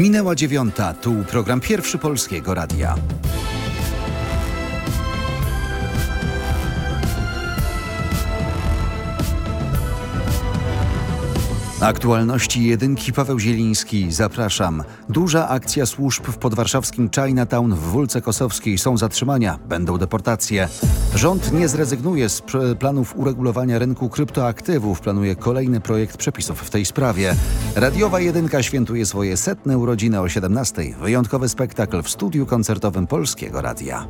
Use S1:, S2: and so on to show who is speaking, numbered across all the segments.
S1: Minęła dziewiąta, tu program pierwszy Polskiego Radia. Aktualności jedynki Paweł Zieliński. Zapraszam. Duża akcja służb w podwarszawskim Chinatown w Wólce Kosowskiej. Są zatrzymania, będą deportacje. Rząd nie zrezygnuje z planów uregulowania rynku kryptoaktywów. Planuje kolejny projekt przepisów w tej sprawie. Radiowa jedynka świętuje swoje setne urodziny o 17. Wyjątkowy spektakl w studiu koncertowym Polskiego Radia.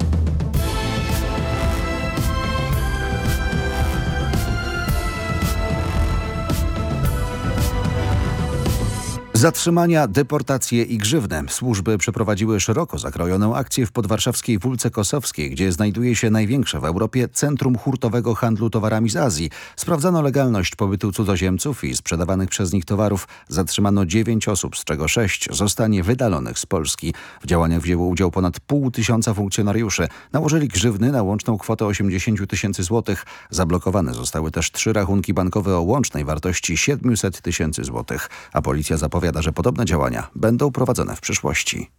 S1: Zatrzymania, deportacje i grzywne. Służby przeprowadziły szeroko zakrojoną akcję w podwarszawskiej Wólce Kosowskiej, gdzie znajduje się największe w Europie centrum hurtowego handlu towarami z Azji. Sprawdzano legalność pobytu cudzoziemców i sprzedawanych przez nich towarów. Zatrzymano dziewięć osób, z czego sześć zostanie wydalonych z Polski. W działaniach wzięło udział ponad pół tysiąca funkcjonariuszy. Nałożyli grzywny na łączną kwotę 80 tysięcy złotych. Zablokowane zostały też trzy rachunki bankowe o łącznej wartości 700 tysięcy złotych. A policja zapowiada zapowiada, że podobne działania będą prowadzone w przyszłości.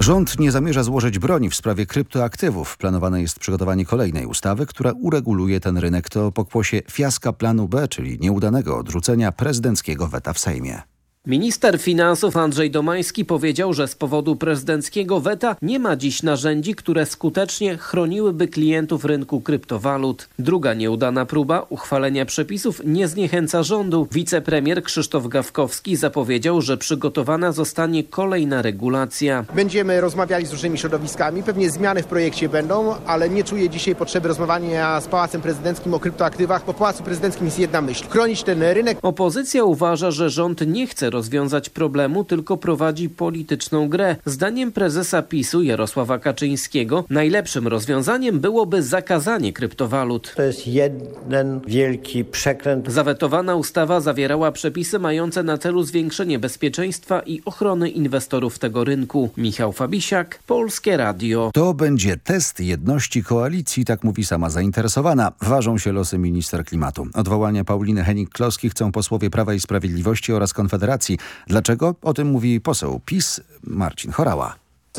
S1: Rząd nie zamierza złożyć broni w sprawie kryptoaktywów. Planowane jest przygotowanie kolejnej ustawy, która ureguluje ten rynek. To pokłosie fiaska planu B, czyli nieudanego odrzucenia prezydenckiego weta w Sejmie.
S2: Minister finansów Andrzej Domański powiedział, że z powodu prezydenckiego weta nie ma dziś narzędzi, które skutecznie chroniłyby klientów rynku kryptowalut. Druga nieudana próba uchwalenia przepisów nie zniechęca rządu. Wicepremier Krzysztof Gawkowski zapowiedział, że przygotowana zostanie kolejna regulacja.
S3: Będziemy rozmawiali z różnymi środowiskami, pewnie zmiany w projekcie będą, ale nie czuję dzisiaj potrzeby rozmawiania z Pałacem Prezydenckim o kryptoaktywach. Po Pałacu Prezydenckim jest jedna myśl. Chronić ten rynek.
S2: Opozycja uważa, że rząd nie chce rozwiązać problemu, tylko prowadzi polityczną grę. Zdaniem prezesa PiSu Jarosława Kaczyńskiego najlepszym rozwiązaniem byłoby zakazanie kryptowalut.
S4: To jest jeden wielki przekręt.
S2: Zawetowana ustawa zawierała przepisy mające na celu zwiększenie bezpieczeństwa i ochrony inwestorów tego rynku. Michał Fabisiak, Polskie Radio.
S1: To będzie test jedności koalicji, tak mówi sama zainteresowana. Ważą się losy minister klimatu. Odwołania Pauliny Henik-Kloski chcą posłowie Prawa i Sprawiedliwości oraz Konfederacji Dlaczego? O tym mówi poseł PiS Marcin Chorała.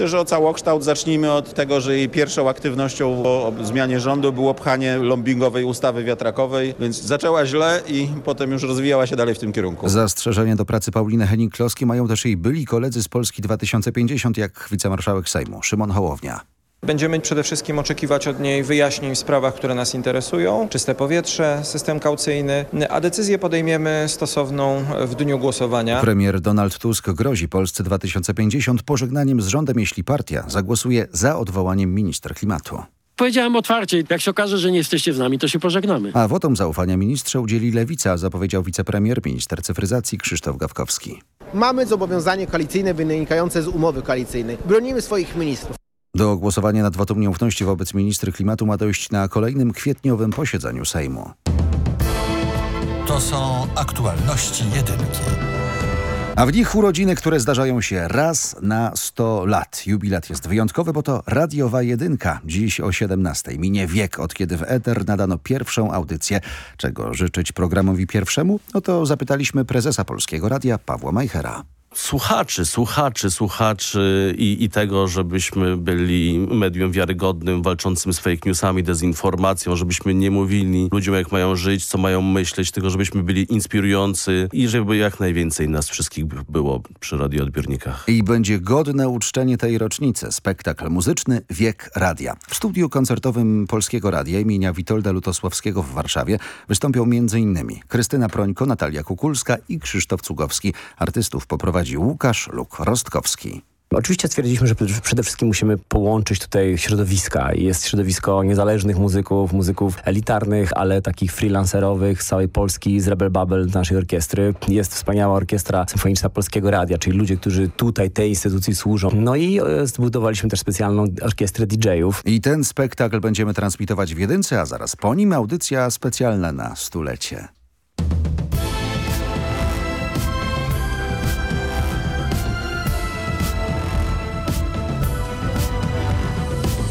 S5: Że o całokształt zacznijmy od tego, że jej pierwszą aktywnością o zmianie rządu było pchanie lombingowej ustawy wiatrakowej, więc zaczęła źle i potem już rozwijała się dalej w tym kierunku.
S1: Zastrzeżenie do pracy Pauliny Henning-Kloski mają też jej byli koledzy z Polski 2050, jak wicemarszałek Sejmu Szymon Hołownia.
S6: Będziemy przede wszystkim oczekiwać od niej wyjaśnień w sprawach, które nas interesują, czyste powietrze, system kaucyjny, a decyzję podejmiemy stosowną w dniu głosowania.
S1: Premier Donald Tusk grozi Polsce 2050 pożegnaniem z rządem, jeśli partia zagłosuje za odwołaniem ministra klimatu.
S7: Powiedziałem otwarcie, jak się okaże, że nie jesteście z nami, to się pożegnamy.
S1: A wotum zaufania ministrze udzieli Lewica, zapowiedział wicepremier, minister cyfryzacji Krzysztof Gawkowski.
S3: Mamy zobowiązanie koalicyjne wynikające z umowy koalicyjnej. Bronimy swoich ministrów.
S1: Do głosowania nad wotum nieufności wobec ministry klimatu ma dojść na kolejnym kwietniowym posiedzeniu Sejmu.
S8: To są aktualności jedynki.
S1: A w nich urodziny, które zdarzają się raz na 100 lat. Jubilat jest wyjątkowy, bo to radiowa jedynka. Dziś o 17. Minie wiek, od kiedy w Eter nadano pierwszą audycję. Czego życzyć programowi pierwszemu? No to zapytaliśmy prezesa Polskiego Radia Pawła Majchera
S9: słuchaczy, słuchaczy, słuchaczy i, i tego, żebyśmy byli medium wiarygodnym, walczącym z fake newsami, dezinformacją, żebyśmy nie mówili ludziom, jak mają żyć, co mają myśleć, tylko żebyśmy byli inspirujący i żeby jak najwięcej nas wszystkich było przy radioodbiornikach.
S1: I będzie godne uczczenie tej rocznicy. Spektakl muzyczny Wiek Radia. W studiu koncertowym Polskiego Radia imienia Witolda Lutosławskiego w Warszawie wystąpią m.in. Krystyna Prońko, Natalia Kukulska i Krzysztof Cugowski. Artystów poprowadzi prowadzi Łukasz Luk-Rostkowski.
S10: Oczywiście stwierdziliśmy, że przede wszystkim musimy połączyć tutaj środowiska. Jest środowisko niezależnych muzyków, muzyków elitarnych, ale takich freelancerowych z całej Polski, z Rebel Bubble naszej orkiestry. Jest wspaniała orkiestra symfoniczna Polskiego Radia, czyli ludzie, którzy tutaj tej instytucji służą. No i e, zbudowaliśmy też specjalną orkiestrę DJ-ów.
S1: I ten spektakl będziemy transmitować w Jedynce, a zaraz po nim audycja specjalna na stulecie.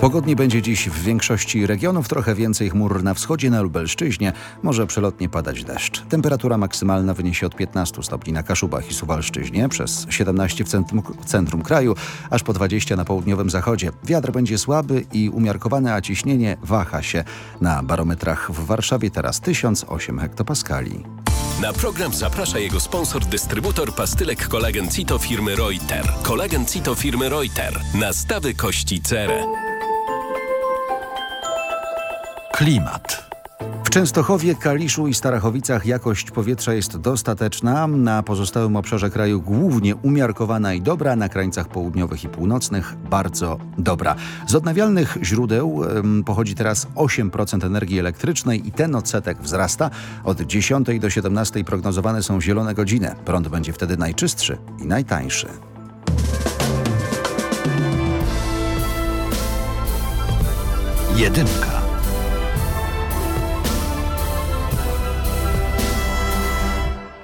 S1: Pogodnie będzie dziś w większości regionów, trochę więcej chmur na wschodzie, na Lubelszczyźnie. Może przelotnie padać deszcz. Temperatura maksymalna wyniesie od 15 stopni na Kaszubach i Suwalszczyźnie, przez 17 w centrum, centrum kraju, aż po 20 na południowym zachodzie. Wiatr będzie słaby i umiarkowane a ciśnienie waha się. Na barometrach w Warszawie teraz 1008 hektopaskali.
S11: Na program zaprasza jego sponsor, dystrybutor pastylek kolagen Cito firmy Reuter. Kolagen Cito firmy Reuter. Nastawy kości cerę.
S8: Klimat.
S1: W Częstochowie, Kaliszu i Starachowicach jakość powietrza jest dostateczna, na pozostałym obszarze kraju głównie umiarkowana i dobra, na krańcach południowych i północnych bardzo dobra. Z odnawialnych źródeł ym, pochodzi teraz 8% energii elektrycznej i ten odsetek wzrasta. Od 10 do 17 prognozowane są zielone godziny. Prąd będzie wtedy najczystszy i najtańszy.
S8: Jedynka.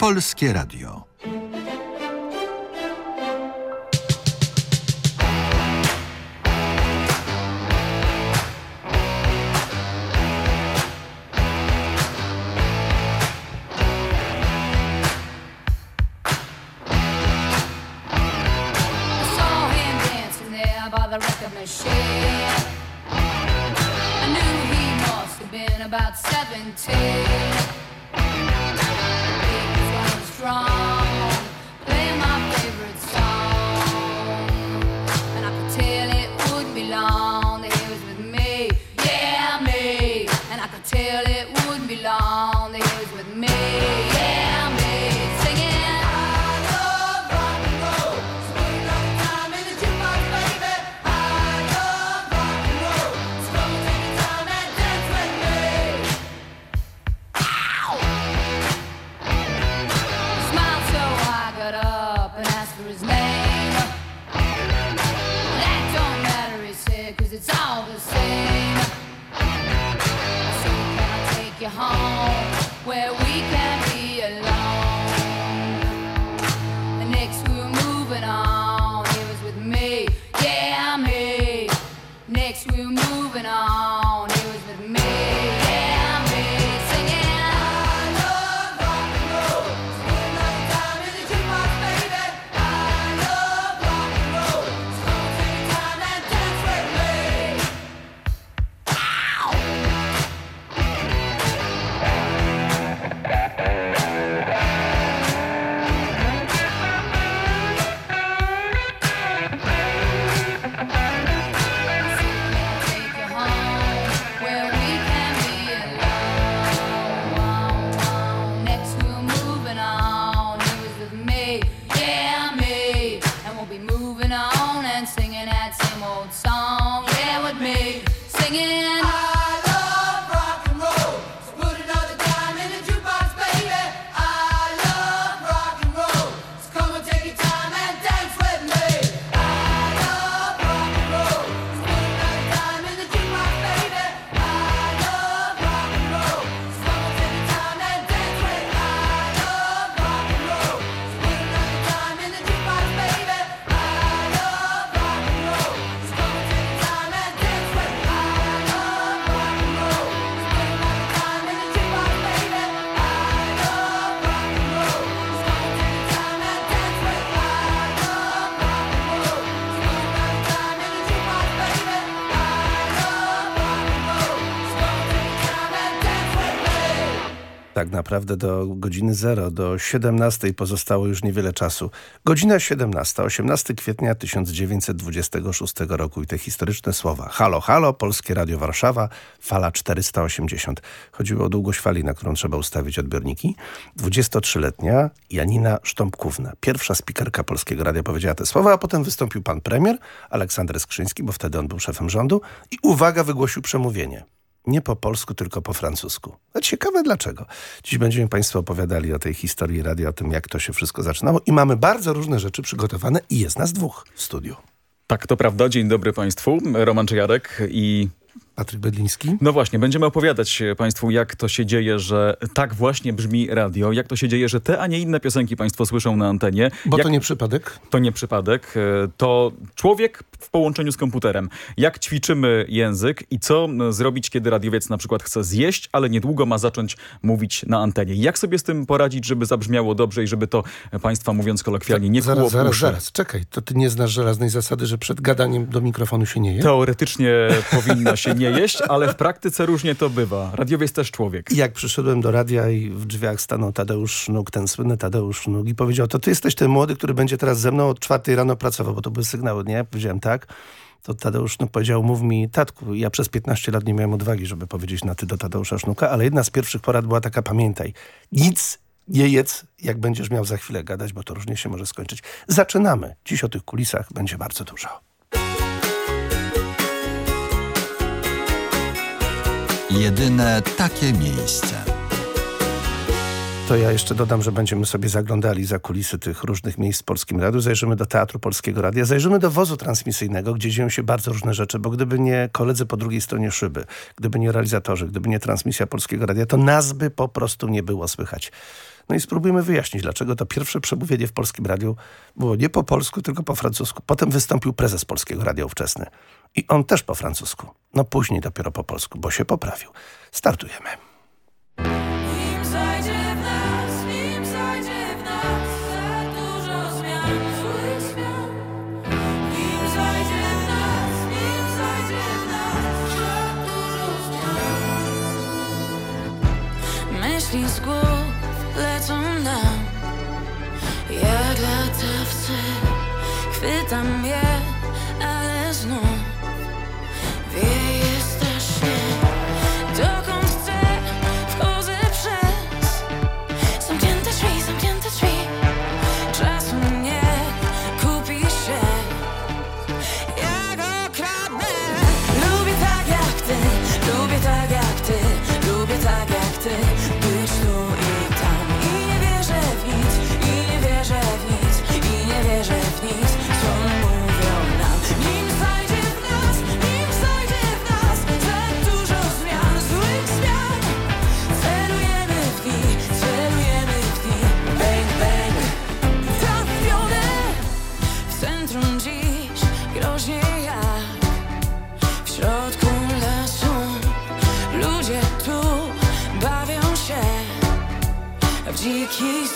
S8: Polskie Radio.
S12: where
S13: naprawdę do godziny 0, do 17 pozostało już niewiele czasu. Godzina 17, 18 kwietnia 1926 roku i te historyczne słowa. Halo, halo, Polskie Radio Warszawa, fala 480. Chodziło o długość fali, na którą trzeba ustawić odbiorniki. 23-letnia Janina Sztąpkówna, pierwsza spikerka Polskiego Radia powiedziała te słowa, a potem wystąpił pan premier Aleksander Skrzyński, bo wtedy on był szefem rządu i uwaga, wygłosił przemówienie. Nie po polsku, tylko po francusku. A ciekawe dlaczego. Dziś będziemy Państwu opowiadali o tej historii radia, o tym jak to się wszystko zaczynało i mamy bardzo różne rzeczy przygotowane i jest nas dwóch w studiu.
S14: Tak, to prawda. Dzień dobry Państwu. Roman Czejarek i
S13: Patryk Bedliński.
S14: No właśnie, będziemy opowiadać Państwu, jak to się dzieje, że tak właśnie brzmi radio, jak to się dzieje, że te, a nie inne piosenki Państwo słyszą na antenie.
S13: Bo
S14: jak...
S13: to nie przypadek?
S14: To nie przypadek. E, to człowiek w połączeniu z komputerem. Jak ćwiczymy język i co zrobić, kiedy radiowiec na przykład chce zjeść, ale niedługo ma zacząć mówić na antenie. Jak sobie z tym poradzić, żeby zabrzmiało dobrze i żeby to Państwa, mówiąc kolokwialnie, nie
S13: zaraz, zaraz,
S14: uszy?
S13: zaraz, czekaj. To ty nie znasz żelaznej zasady, że przed gadaniem do mikrofonu się nie je?
S14: Teoretycznie powinno się nie jeść, ale w praktyce różnie to bywa. Radiowiec też człowiek.
S13: Jak przyszedłem do radia i w drzwiach stanął Tadeusz Sznuk, ten słynny Tadeusz Sznuk i powiedział, to ty jesteś ten młody, który będzie teraz ze mną od czwartej rano pracował, bo to były sygnały, nie? Powiedziałem tak. To Tadeusz Sznuk powiedział, mów mi, tatku, ja przez 15 lat nie miałem odwagi, żeby powiedzieć na ty do Tadeusza Sznuka, ale jedna z pierwszych porad była taka, pamiętaj, nic nie jedz, jak będziesz miał za chwilę gadać, bo to różnie się może skończyć. Zaczynamy. Dziś o tych kulisach będzie bardzo dużo.
S8: Jedyne takie miejsce.
S13: To ja jeszcze dodam, że będziemy sobie zaglądali za kulisy tych różnych miejsc w Polskim Radiu. Zajrzymy do Teatru Polskiego Radia, zajrzymy do wozu transmisyjnego, gdzie dzieją się bardzo różne rzeczy, bo gdyby nie koledzy po drugiej stronie szyby, gdyby nie realizatorzy, gdyby nie transmisja Polskiego Radia, to nas by po prostu nie było słychać. No i spróbujemy wyjaśnić, dlaczego to pierwsze przemówienie w Polskim Radiu było nie po polsku, tylko po francusku. Potem wystąpił prezes Polskiego Radia ówczesny. I on też po francusku. No później dopiero po polsku, bo się poprawił. Startujemy.
S15: W Chwytam je,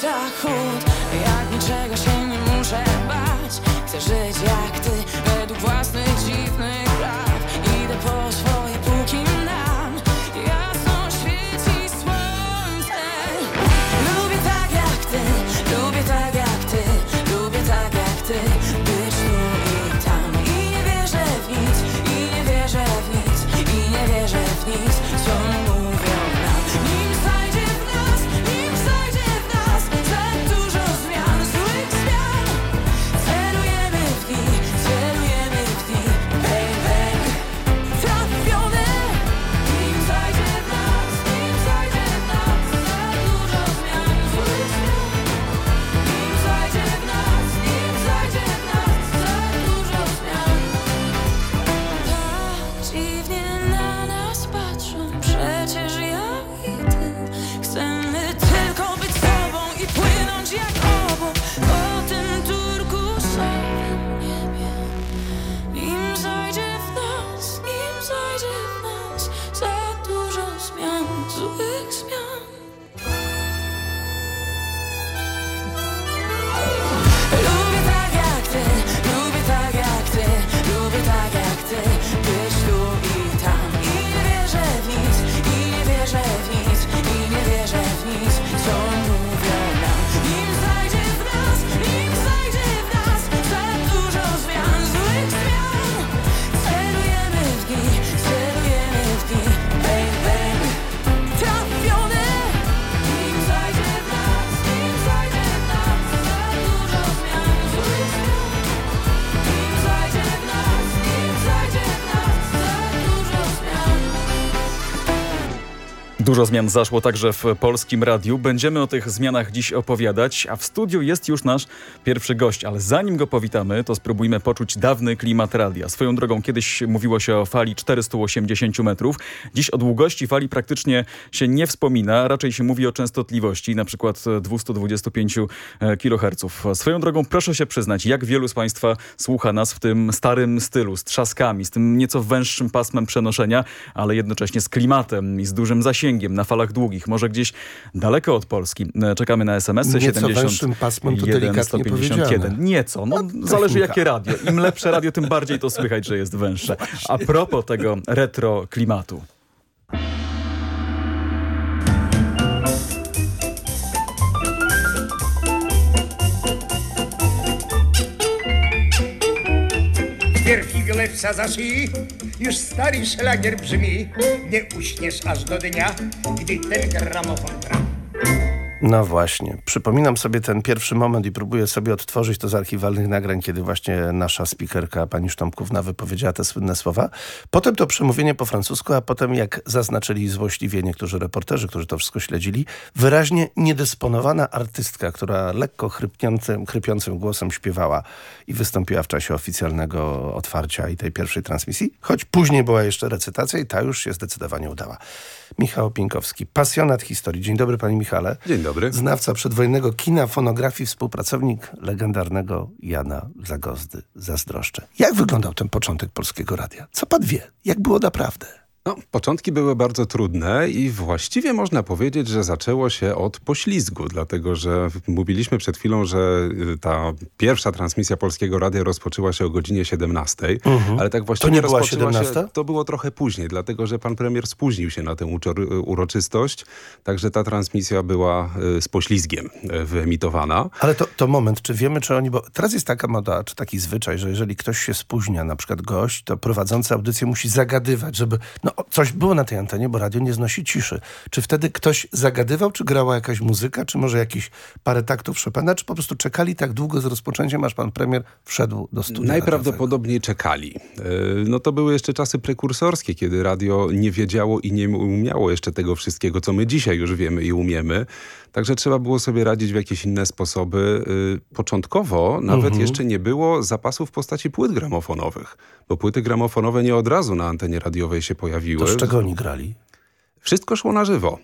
S15: zachód. Jak niczego się nie muszę bać. Chcę żyć jak ty,
S14: Dużo zmian zaszło także w Polskim Radiu. Będziemy o tych zmianach dziś opowiadać, a w studiu jest już nasz pierwszy gość. Ale zanim go powitamy, to spróbujmy poczuć dawny klimat radia. Swoją drogą kiedyś mówiło się o fali 480 metrów. Dziś o długości fali praktycznie się nie wspomina. Raczej się mówi o częstotliwości, na przykład 225 kHz. Swoją drogą proszę się przyznać, jak wielu z Państwa słucha nas w tym starym stylu, z trzaskami, z tym nieco węższym pasmem przenoszenia, ale jednocześnie z klimatem i z dużym zasięgiem na falach długich, może gdzieś daleko od Polski. Czekamy na SMS-y
S13: Nieco
S14: 70
S13: węższym pasmem to delikatnie
S14: 151.
S13: powiedziane.
S14: Nieco, no,
S13: No,
S14: zależy jakie radio. Im lepsze radio, tym bardziej to słychać, że jest węższe. A propos tego retro klimatu.
S16: W szyi, już stary szlagier brzmi. Nie uśniesz aż do dnia, gdy ten gramofon gra.
S13: No właśnie. Przypominam sobie ten pierwszy moment i próbuję sobie odtworzyć to z archiwalnych nagrań, kiedy właśnie nasza spikerka, pani Sztomkówna, wypowiedziała te słynne słowa. Potem to przemówienie po francusku, a potem, jak zaznaczyli złośliwie niektórzy reporterzy, którzy to wszystko śledzili, wyraźnie niedysponowana artystka, która lekko chrypniącym, chrypiącym głosem śpiewała i wystąpiła w czasie oficjalnego otwarcia i tej pierwszej transmisji, choć później była jeszcze recytacja i ta już się zdecydowanie udała. Michał Pienkowski, pasjonat historii. Dzień dobry, panie Michale.
S17: Dzień dobry.
S13: Znawca przedwojennego kina, fonografii, współpracownik legendarnego Jana Zagozdy. Zazdroszczę. Jak wyglądał ten początek Polskiego Radia? Co pan wie? Jak było naprawdę?
S17: No, początki były bardzo trudne i właściwie można powiedzieć, że zaczęło się od poślizgu, dlatego że mówiliśmy przed chwilą, że y, ta pierwsza transmisja Polskiego Radia rozpoczęła się o godzinie 17,
S13: Mhm.
S17: ale tak właściwie
S13: To nie była
S17: rozpoczęła
S13: 17?
S17: się, to było trochę później, dlatego że pan premier spóźnił się na tę uczor- uroczystość, także ta transmisja była y, z poślizgiem y, wyemitowana.
S13: Ale to, to moment, czy wiemy, czy oni... Bo teraz jest taka moda, czy taki zwyczaj, że jeżeli ktoś się spóźnia, na przykład gość, to prowadzący audycję musi zagadywać, żeby... No, coś było na tej antenie, bo radio nie znosi ciszy. Czy wtedy ktoś zagadywał, czy grała jakaś muzyka, czy może jakieś parę taktów Chopina, czy po prostu czekali tak długo z rozpoczęciem, aż pan premier wszedł do studia?
S17: Najprawdopodobniej czekali. Yy, No to były jeszcze czasy prekursorskie, kiedy radio nie wiedziało i nie umiało jeszcze tego wszystkiego, co my dzisiaj już wiemy i umiemy. Także trzeba było sobie radzić w jakieś inne sposoby. Yy, Początkowo nawet
S13: Mhm.
S17: jeszcze nie było zapasów w postaci płyt gramofonowych, bo płyty gramofonowe nie od razu na antenie radiowej się pojawiły.
S13: To z czego oni grali?
S17: Wszystko szło na żywo.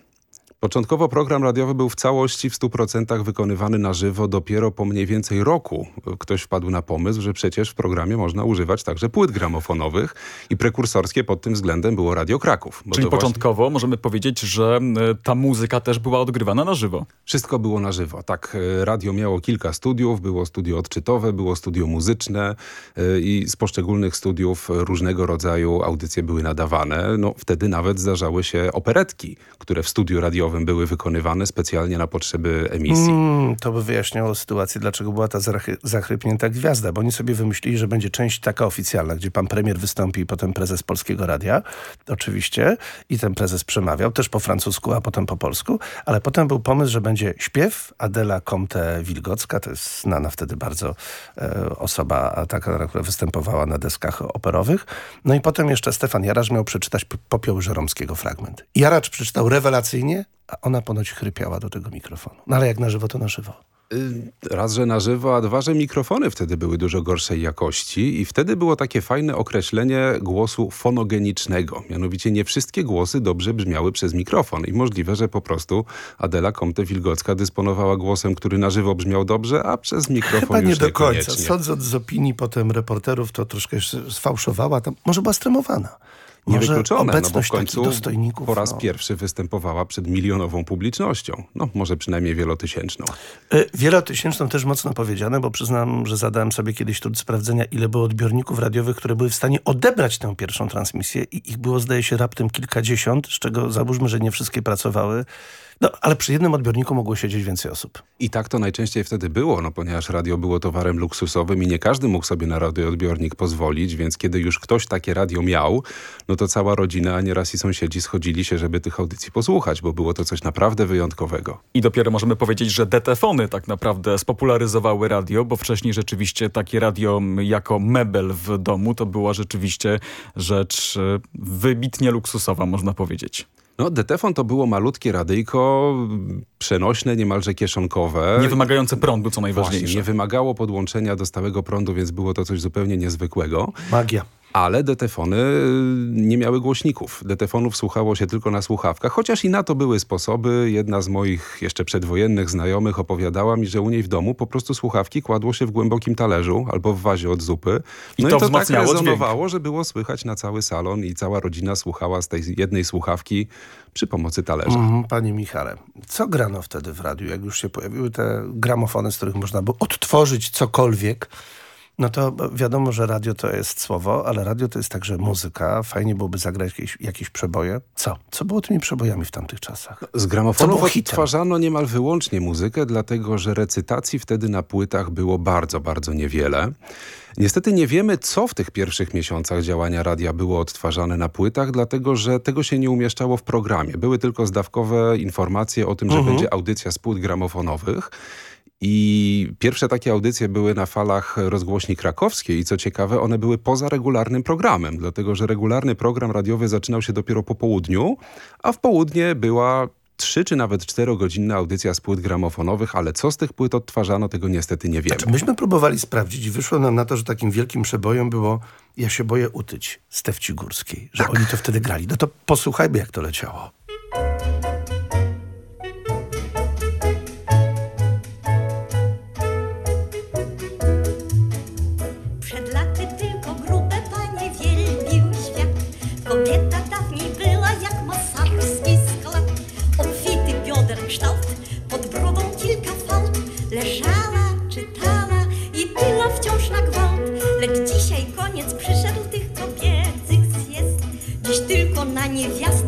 S17: Początkowo program radiowy był w całości w 100% wykonywany na żywo. Dopiero po mniej więcej roku ktoś wpadł na pomysł, że przecież w programie można używać także płyt gramofonowych i prekursorskie pod tym względem było Radio Kraków.
S14: Czyli
S17: to właśnie-
S14: początkowo możemy powiedzieć, że y, ta muzyka też była odgrywana na żywo.
S17: Wszystko było na żywo. Tak, e, radio miało kilka studiów. Było studio odczytowe, było studio muzyczne e, i z poszczególnych studiów różnego rodzaju audycje były nadawane. No, wtedy nawet zdarzały się operetki, które w studiu radiowym były wykonywane specjalnie na potrzeby emisji.
S13: Mm, to by wyjaśniało sytuację, dlaczego była ta zachrypnięta gwiazda, bo oni sobie wymyślili, że będzie część taka oficjalna, gdzie pan premier wystąpi i potem prezes Polskiego Radia, oczywiście, i ten prezes przemawiał, też po francusku, a potem po polsku, ale potem był pomysł, że będzie śpiew Adela Comte-Wilgocka, to jest znana wtedy bardzo e, osoba, taka, która występowała na deskach operowych. No i potem jeszcze Stefan Jaracz miał przeczytać P- Popioły Żeromskiego fragment. Jaracz przeczytał rewelacyjnie, a ona ponoć chrypiała do tego mikrofonu. No ale jak na żywo, to na żywo.
S17: Y, Raz, że na żywo, a dwa, że mikrofony wtedy były dużo gorszej jakości i wtedy było takie fajne określenie głosu fonogenicznego. Mianowicie nie wszystkie głosy dobrze brzmiały przez mikrofon i możliwe, że po prostu Adela Comte-Wilgocka dysponowała głosem, który na żywo brzmiał dobrze, a przez mikrofon
S13: Chyba nie do końca. Sądząc z opinii potem reporterów, to troszkę sfałszowała. Tam może była stremowana. Może
S17: Niewykluczone, no bo w
S13: obecność
S17: końcu
S13: dostojników.
S17: po raz
S13: no.
S17: pierwszy występowała przed milionową publicznością. No, może przynajmniej wielotysięczną.
S13: Y, Wielotysięczną też mocno powiedziane, bo przyznam, że zadałem sobie kiedyś trud sprawdzenia, ile było odbiorników radiowych, które były w stanie odebrać tę pierwszą transmisję i ich było, zdaje się, raptem kilkadziesiąt, z czego załóżmy, że nie wszystkie pracowały. No, ale przy jednym odbiorniku mogło siedzieć więcej osób.
S17: I tak to najczęściej wtedy było, no ponieważ radio było towarem luksusowym i nie każdy mógł sobie na radioodbiornik pozwolić, więc kiedy już ktoś takie radio miał, no to cała rodzina, a nieraz i sąsiedzi schodzili się, żeby tych audycji posłuchać, bo było to coś naprawdę wyjątkowego.
S14: I dopiero możemy powiedzieć, że detefony tak naprawdę spopularyzowały radio, bo wcześniej rzeczywiście takie radio jako mebel w domu to była rzeczywiście rzecz e, wybitnie luksusowa, można powiedzieć.
S17: No, Detefon to było malutkie radyjko, przenośne, niemalże kieszonkowe.
S14: Nie wymagające prądu, co najważniejsze.
S17: Właśnie, nie wymagało podłączenia do stałego prądu, więc było to coś zupełnie niezwykłego.
S13: Magia.
S17: Ale detefony nie miały głośników. Detefonów słuchało się tylko na słuchawkach, chociaż i na to były sposoby. Jedna z moich jeszcze przedwojennych znajomych opowiadała mi, że u niej w domu po prostu słuchawki kładło się w głębokim talerzu albo w wazie od zupy.
S14: I
S17: No
S14: to
S17: i to tak
S14: wzmacniało dźwięk.
S17: rezonowało, że było słychać na cały salon i cała rodzina słuchała z tej jednej słuchawki przy pomocy talerza.
S13: Mhm, Panie Michale, co grano wtedy w radiu, jak już się pojawiły te gramofony, z których można było odtworzyć cokolwiek? No to wiadomo, że radio to jest słowo, ale radio to jest także muzyka. Fajnie byłoby zagrać jakieś, jakieś przeboje. Co? Co było tymi przebojami w tamtych czasach?
S17: Z gramofonów odtwarzano niemal wyłącznie muzykę, dlatego że recytacji wtedy na płytach było bardzo, bardzo niewiele. Niestety nie wiemy, co w tych pierwszych miesiącach działania radia było odtwarzane na płytach, dlatego że tego się nie umieszczało w programie. Były tylko zdawkowe informacje o tym, że
S13: Mhm.
S17: będzie audycja z płyt gramofonowych. I pierwsze takie audycje były na falach rozgłośni krakowskiej i co ciekawe, one były poza regularnym programem, dlatego że regularny program radiowy zaczynał się dopiero po południu, a w południe była trzy czy nawet czterogodzinna audycja z płyt gramofonowych, ale co z tych płyt odtwarzano, tego niestety nie wiemy.
S13: Znaczy, myśmy próbowali sprawdzić i wyszło nam na to, że takim wielkim przebojem było Ja się boję utyć Stefci Górskiej, że oni to wtedy grali. No to posłuchajmy, jak to leciało.
S18: Tylko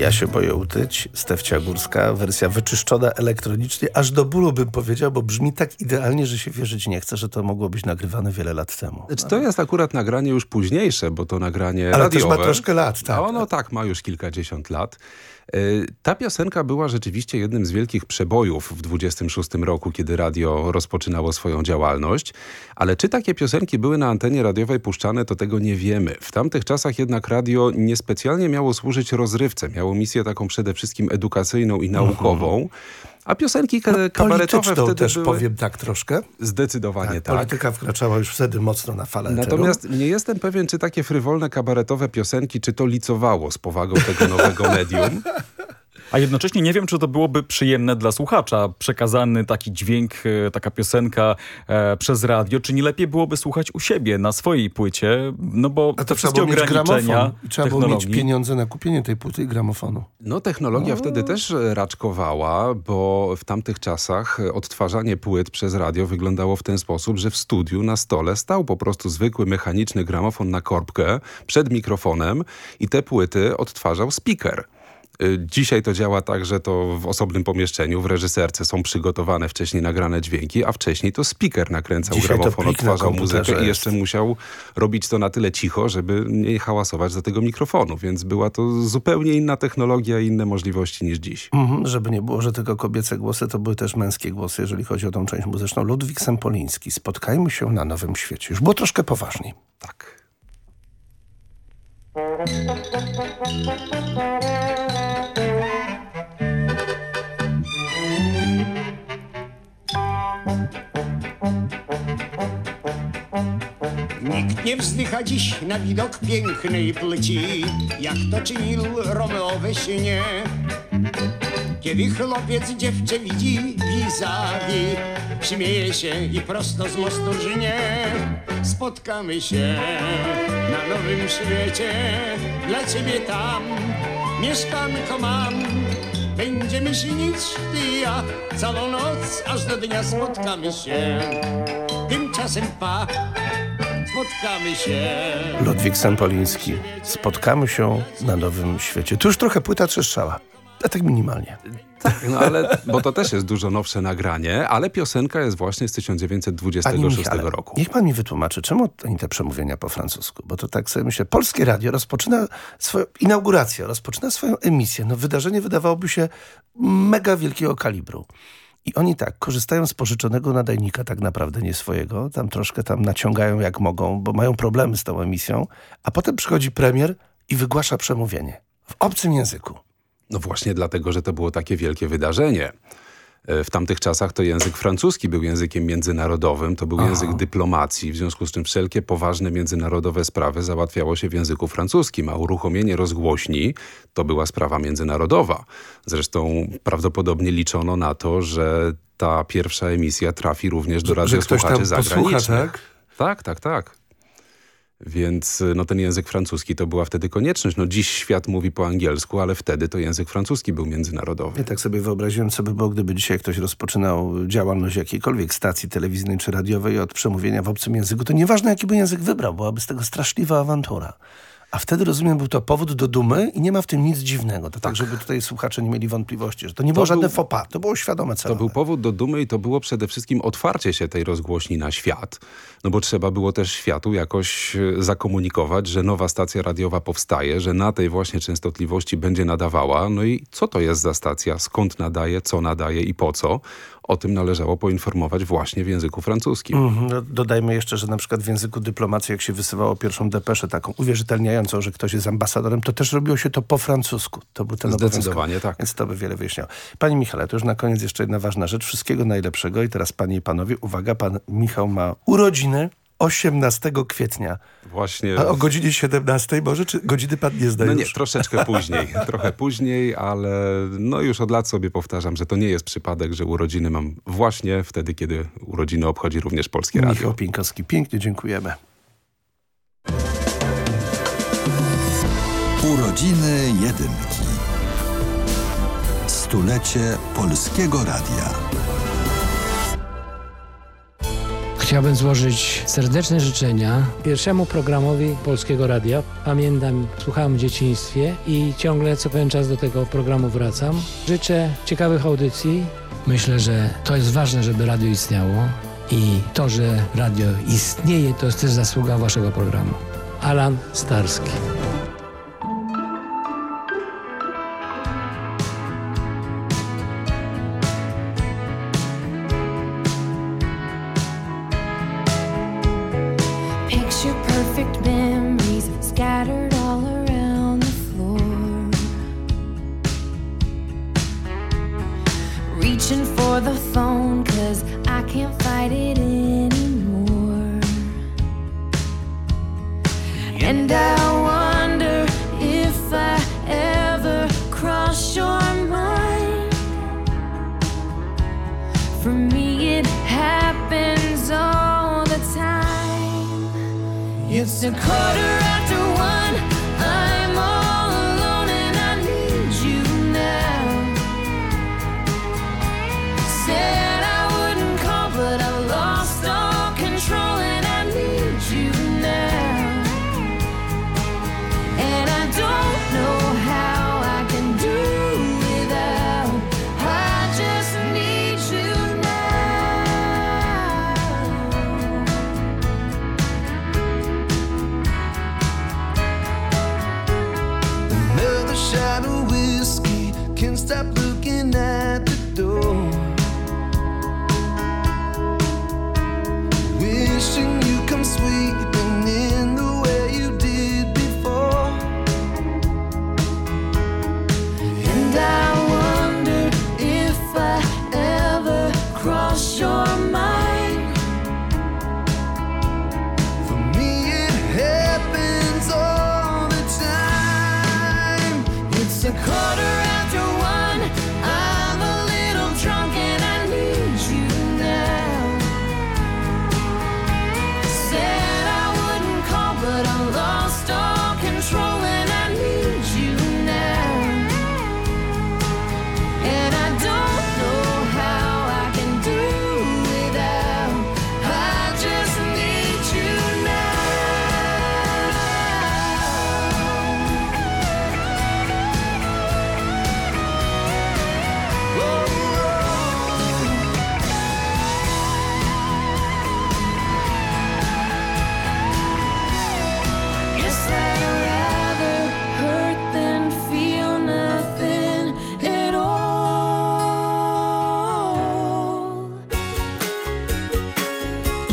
S18: Ja się boję utyć,
S13: Stefcia Górska, wersja wyczyszczona elektronicznie, aż do bólu bym powiedział, bo brzmi tak idealnie, że się wierzyć nie chce, że to mogło być nagrywane wiele lat temu.
S17: Znaczy, To jest akurat nagranie już późniejsze, bo to nagranie
S13: Ale też
S17: radiowe.
S13: ma troszkę lat, tak.
S17: A ono tak, ma już kilkadziesiąt lat. Y, Ta piosenka była rzeczywiście jednym z wielkich przebojów w 26 roku, kiedy radio rozpoczynało swoją działalność. Ale czy takie piosenki były na antenie radiowej puszczane, to tego nie wiemy. W tamtych czasach jednak radio niespecjalnie miało służyć rozrywce. Miało misję taką przede wszystkim edukacyjną i naukową. A piosenki ka- kabaretowe
S13: Mhm. Polityczną
S17: wtedy
S13: też
S17: były...
S13: powiem tak troszkę.
S17: Zdecydowanie tak.
S13: Polityka wkraczała już wtedy mocno na falę eteru.
S17: Natomiast nie jestem pewien, czy takie frywolne kabaretowe piosenki, czy to licowało z powagą tego nowego medium.
S14: A jednocześnie nie wiem, czy to byłoby przyjemne dla słuchacza. Przekazany taki dźwięk, e, taka piosenka e, przez radio, czy nie lepiej byłoby słuchać u siebie, na swojej płycie? No bo
S13: A to trzeba
S14: wszystkie
S13: było mieć
S14: ograniczenia
S13: gramofon. I trzeba było mieć pieniądze na kupienie tej płyty i gramofonu.
S17: No technologia wtedy też e, raczkowała, bo w tamtych czasach e, odtwarzanie płyt przez radio wyglądało w ten sposób, że w studiu na stole stał po prostu zwykły mechaniczny gramofon na korbkę przed mikrofonem i te płyty odtwarzał speaker. Y, Dzisiaj to działa tak, że to w osobnym pomieszczeniu, w reżyserce są przygotowane wcześniej nagrane dźwięki, a wcześniej to speaker nakręcał
S13: Dzisiaj
S17: gramofon, odtwarzał muzykę i jeszcze musiał robić to na tyle cicho, żeby nie hałasować do tego mikrofonu, więc była to zupełnie inna technologia i inne możliwości niż dziś.
S13: Mhm, żeby nie było, że tylko kobiece głosy, to były też męskie głosy, jeżeli chodzi o tą część muzyczną. Ludwik Sempoliński. Spotkajmy się na Nowym Świecie. Już było troszkę poważniej.
S17: Tak.
S16: Nie wzdycha dziś na widok pięknej plci, jak to czynił Romeo we śnie. Kiedy chłopiec dziewczę widzi vis-a-vis, śmieje się i prosto z mostu żnie. Spotkamy się na nowym świecie, dla ciebie tam mieszkanko mam. Będziemy śnić ty i ja całą noc, aż do dnia spotkamy się. Tymczasem pa, spotkamy się.
S13: Ludwik Sempoliński. Spotkamy się na Nowym Świecie. Tu już trochę płyta trzeszczała. A tak minimalnie.
S17: Tak, no ale, bo to też jest dużo nowsze nagranie, ale piosenka jest właśnie z 1926
S13: Michale,
S17: roku.
S13: Niech pan mi wytłumaczy, czemu oni te przemówienia po francusku? Bo to tak sobie myślę, Polskie Radio rozpoczyna swoją inaugurację, rozpoczyna swoją emisję. No wydarzenie wydawałoby się mega wielkiego kalibru. I oni tak, korzystają z pożyczonego nadajnika, tak naprawdę nie swojego, tam troszkę tam naciągają jak mogą, bo mają problemy z tą emisją, a potem przychodzi premier i wygłasza przemówienie w obcym języku.
S17: No właśnie dlatego, że to było takie wielkie wydarzenie. E, W tamtych czasach to język francuski był językiem międzynarodowym, to był
S13: Aha.
S17: język dyplomacji, w związku z czym wszelkie poważne międzynarodowe sprawy załatwiało się w języku francuskim, a uruchomienie rozgłośni to była sprawa międzynarodowa. Zresztą prawdopodobnie liczono na to, że ta pierwsza emisja trafi również do radiosłuchaczy
S13: posłucha,
S17: zagranicznych.
S13: tak?
S17: Tak, tak, tak. Więc no, ten język francuski to była wtedy konieczność. No, dziś świat mówi po angielsku, ale wtedy to język francuski był międzynarodowy.
S13: Ja tak sobie wyobraziłem, co by było, gdyby dzisiaj ktoś rozpoczynał działalność jakiejkolwiek stacji telewizyjnej czy radiowej od przemówienia w obcym języku. To nieważne, jaki by język wybrał, byłaby z tego straszliwa awantura. A wtedy, rozumiem, był to powód do dumy i nie ma w tym nic dziwnego. To tak, żeby tutaj słuchacze nie mieli wątpliwości, że to nie było żadne
S17: był-
S13: faux pas, to było świadome
S17: To
S13: celowe.
S17: był powód do dumy i to było przede wszystkim otwarcie się tej rozgłośni na świat. No bo trzeba było też światu jakoś e, zakomunikować, że nowa stacja radiowa powstaje, że na tej właśnie częstotliwości będzie nadawała. No i co to jest za stacja, skąd nadaje, co nadaje i po co? O tym należało poinformować właśnie w języku francuskim.
S13: No, dodajmy jeszcze, że na przykład w języku dyplomacji, jak się wysyłało pierwszą depeszę taką uwierzytelniającą, że ktoś jest ambasadorem, to też robiło się to po francusku. To był ten
S17: Zdecydowanie
S13: obowiązkowy.
S17: tak.
S13: Więc to by wiele wyjaśniało. Panie Michale, to już na koniec jeszcze jedna ważna rzecz. Wszystkiego najlepszego i teraz panie i panowie, uwaga, pan Michał ma urodziny 18 kwietnia.
S17: Właśnie.
S13: A o godzinie 17 może, czy godziny pan nie zna
S17: No nie,
S13: już?
S17: troszeczkę później, trochę później, ale no już od lat sobie powtarzam, że to nie jest przypadek, że urodziny mam właśnie wtedy, kiedy urodziny obchodzi również Polskie Radio.
S13: Michał Pieńkowski, pięknie dziękujemy.
S8: Urodziny Jedynki. Stulecie Polskiego Radia.
S19: Chciałbym złożyć serdeczne życzenia pierwszemu programowi Polskiego Radia. Pamiętam, słuchałem w dzieciństwie i ciągle co pewien czas do tego programu wracam. Życzę ciekawych audycji. Myślę, że to jest ważne, żeby radio istniało i to, że radio istnieje, to jest też zasługa waszego programu. Alan Starski.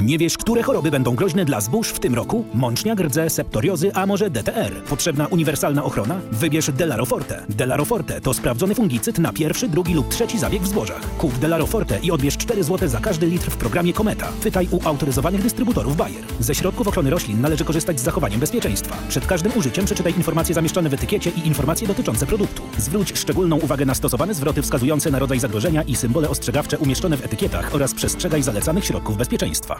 S20: Nie wiesz, które choroby będą groźne dla zbóż w tym roku? Mączniak, rdze, septoriozy, a może DTR? Potrzebna uniwersalna ochrona? Wybierz Delaroforte. Delaroforte to sprawdzony fungicyd na pierwszy, drugi lub trzeci zabieg w zbożach. Kup Delaroforte i odbierz 4 zł za każdy litr w programie Kometa. Pytaj u autoryzowanych dystrybutorów Bayer. Ze środków ochrony roślin należy korzystać z zachowaniem bezpieczeństwa. Przed każdym użyciem przeczytaj informacje zamieszczone w etykiecie i informacje dotyczące produktu. Zwróć szczególną uwagę na stosowane zwroty wskazujące na rodzaj zagrożenia i symbole ostrzegawcze umieszczone w etykietach oraz przestrzegaj zalecanych środków bezpieczeństwa.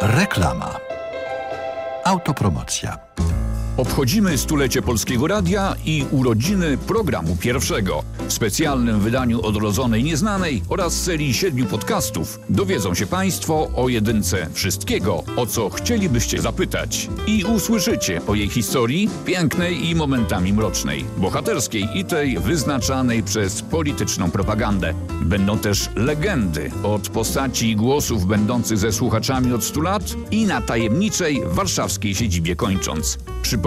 S8: Reklama. Autopromocja.
S21: Obchodzimy stulecie Polskiego Radia i urodziny programu pierwszego. W specjalnym wydaniu Odrodzonej Nieznanej oraz serii siedmiu podcastów dowiedzą się Państwo o jedynce wszystkiego, o co chcielibyście zapytać. I usłyszycie o jej historii, pięknej i momentami mrocznej, bohaterskiej i tej wyznaczanej przez polityczną propagandę. Będą też legendy od postaci i głosów będących ze słuchaczami od 100 lat i na tajemniczej warszawskiej siedzibie kończąc.